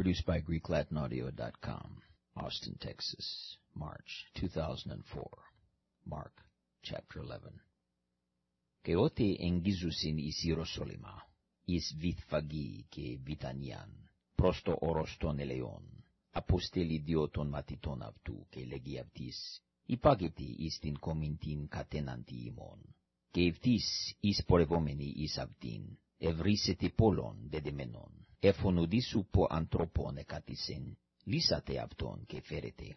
Produced by GreekLatinAudio.com. Austin, Texas, March 2004. Mark chapter 11. Και ότι εγγίζουσιν εις Ιεροσόλυμα, εις βυθφαγή και βιτανιάν, προς το όρος των ελαιών, αποστέλει δυο των μαθητών αυτού και λέγει αυτής, υπάγεται εις την κομιντήν κατέναντι ημών, και ευτής εις πορευόμενη εις αυτήν, ευρύσεται πόλων δεδεμένων, εφωνουδίσου πο ανθρώπων εκατήσεν, λύσατε αυτόν και φέρετε.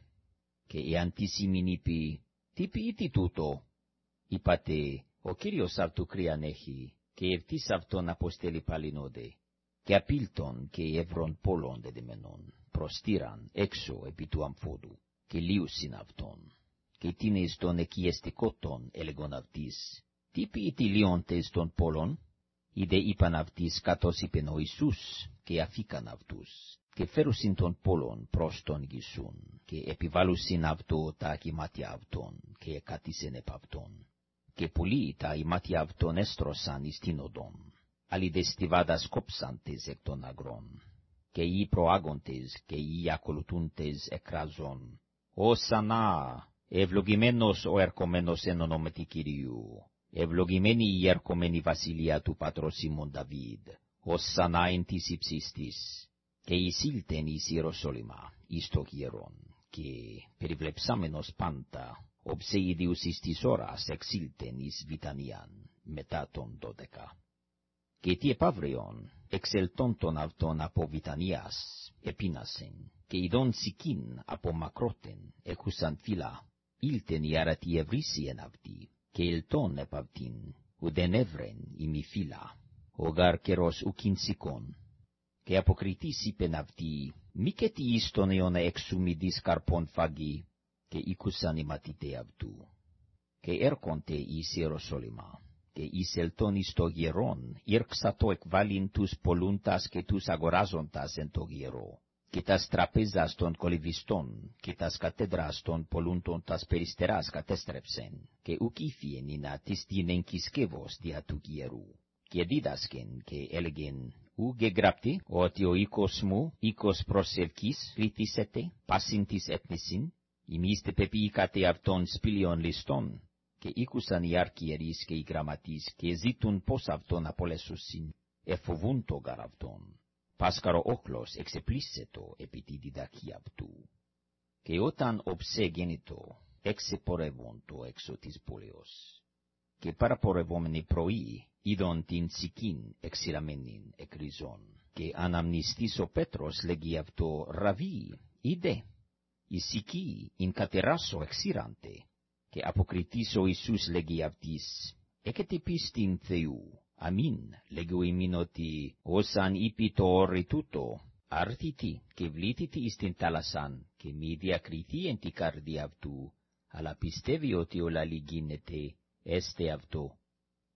Και η αντισήμην είπε, τι ποιητή τούτο, είπατε, ο Κύριος αυτού κρύαν έχει, και ευτής αυτόν αποστέλει παλινόδε, και απίλτον και εύρων πόλων δεδεμένων, προστήραν έξω επί του αμφόδου, και λίουσιν αυτόν, και τίνες τον εκιεστικότον έλεγον αυτής, τι ποιητή λιόντες των πόλων, είδε είπαν αυτής κατός είπεν ο Ιησούς, και αφήκαν αυτούς, και φέρουσιν των πόλων προς τον Ιησούν, και επιβάλλουσιν αυτό τα κυμάτια αυτών, και εκατήσεν επ' αυτόν. Και πολλοί τα ημάτια αυτών έστρωσαν εις την οδόν, αλλοι δε στιβάδας κόψαντες εκ των αγρών, και οι προάγοντες και οι ακολουθούντες εκράζων. Ω σανά, ευλογημένος ο ερχομένος εν ονόματι Κυρίου, ευλογημένη η ερχομένη βασιλεία του πατρός Σιμών Δαβίδ, ως σανά εν της υψίστης, και εισήλτεν εις Ιεροσόλυμα, εις το γερόν, και περιβλεψάμενος πάντα, όψε ίδιους εις της ώρας εξήλτεν εις Βιτανίαν, μετά τον δώδεκα. Και τι επαύριον, εξελτών τον αυτόν από Βιτανίας, επίνασεν, και ειδών σικίν από μακρότεν, εκούσαν φύλλα, ήλτεν η αρατή ευρύσιεν αυτή, και ελτών επ' αυτήν, ουδεν εύρεν ημι φύλλα, ο γαρ καιρός ουκίν σικόν, και αποκριτής είπεν αυτή, μη και τι εις τον αιώνα εξουμιδής καρπών φαγή, και οίκουσαν οι μαθητέ αυτού. Και έρχονται εις Ιεροσόλυμα, και εις ελτών εις το γερόν, ήρξατο εκβάλλειν τους πολλούντας και τους αγοράζοντας εν το γερό, και τας τραπέζας των κολυβιστών, και τας κατέδρας των πολλούντων τας περιστεράς κατέστρεψεν, και ουκ ήφιεν ινα της την εγκυσκεύος δια του γερού. Και δίδασκεν και έλεγεν, ου γεγράπτη, ότι ο οίκος μου, οίκος προσελκής, λυθίσετε, πάσιν της εθνισιν, ημίστε πεποιήκατε αυτόν σπήλιον ληστών, και οίκουσαν οι αρκιερείς και οι γραμματείς, και ζήτουν πως αυτόν απολέσουσιν, εφοβούν το γαρ αυτόν. Πάσκαρο όχλος εξεπλήσετο επί τη διδαχή αυτού. Και όταν οψέ γέννητο, εξεπορεύουν το έξω της πόλεως. Και παραπορευόμενοι πρωί, είδον την τσικήν εξηραμένην εκριζών. Και αναμνηστής ο Πέτρος λέγει αυτό, «Ραβί, είδε, η σική ειν κατεράσω εξήραντε». Και αποκριτής ο Ιησούς λέγει αυτής, «Έκετε πίστην Θεού, αμήν, λέγω ημίν ότι, όσαν είπε το όρι τούτο, άρθητη και βλήτητη εις την τάλασσαν, και μη διακριθεί εν τη καρδία αυτού, αλλά πιστεύει ότι όλα λυγίνεται, έστε αυτό.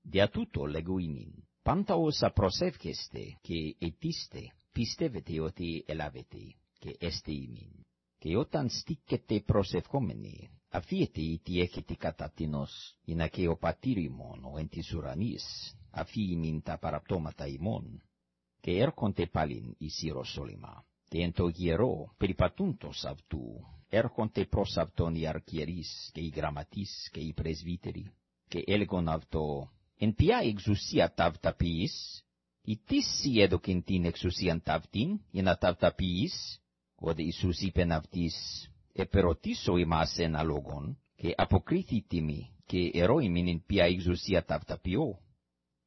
Δια τούτο λέγω ημίν, πάντα όσα προσεύχεστε και ετήστε, πιστεύετε ότι ελάβετε, και έστε ημίν. Και όταν στήκετε προσευχόμενοι, αφίετε τι έχετε κατά τίνος, εινά και ο πατήρ ημών, ο εν της ουρανής, αφή ημίν τα παραπτώματα ημών, και έρχονται πάλιν εις Ιεροσόλυμα. Και εν το γερό, περιπατούντος αυτού, έρχονται προς αυτόν οι αρκιερείς και οι γραμματείς και οι πρεσβύτεροι, και έλεγον αυτό, εν ποια εξουσία ταυταποιείς, ή τίσι έδωκεν την εξουσίαν ταυτήν, για να ταυταποιείς, ότι Ιησούς είπεν αυτής, επερωτήσω ημάς εν αλόγων, και αποκρίθητη μη, και ερώιμην εν ποια εξουσία ταυταποιώ.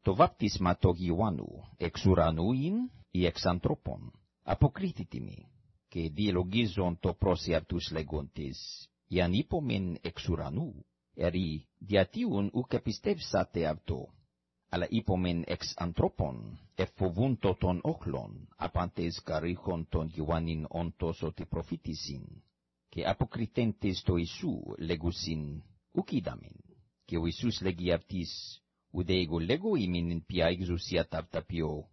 Το βάπτισμα το Ιωάννου, εξ ουρανού ειν, ή εξ ανθρώπων, αποκρίθητη μη, και διελογίζον το πρόσι αυτούς λεγόντες, ιαν είπομεν εξ ουρανού, ερή διατίουν ουκ επιστεύσατε αυτό, αλλά είπομεν εξ ανθρώπων, εφοβούντο των όχλων, απάντες καρύχων των Ιωάννην όντως ότι προφήτησιν, και αποκριτέντες το Ιησού λέγουσιν, ουκ είδαμεν, και ο Ιησούς λέγει αυτής, ουδέ εγώ λέγω ημιν ποια εξουσία ταυταπιώ,